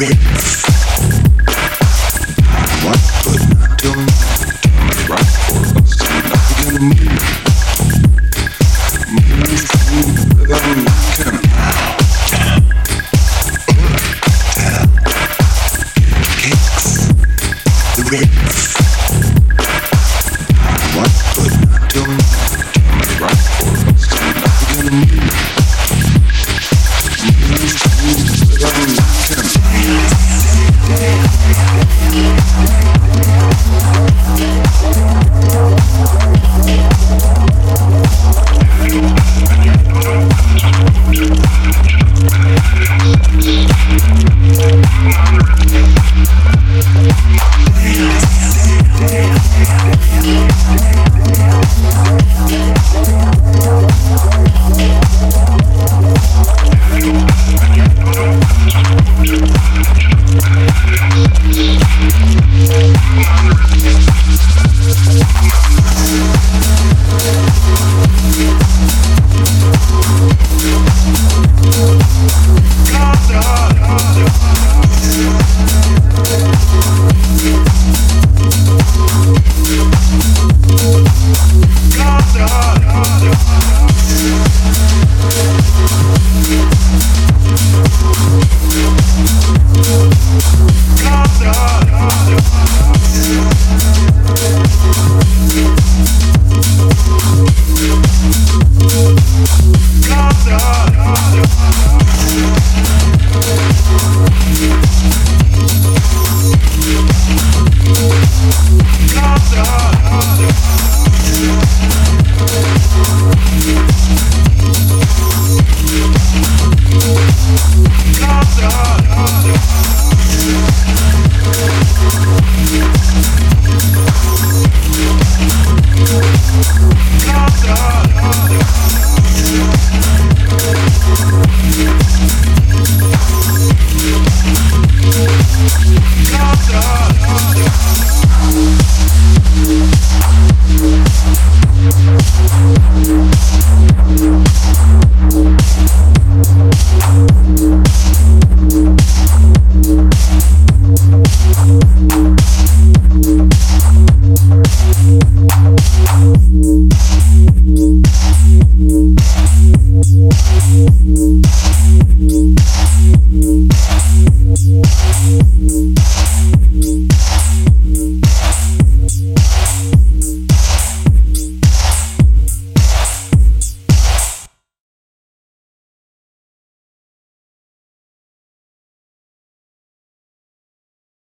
Yeah.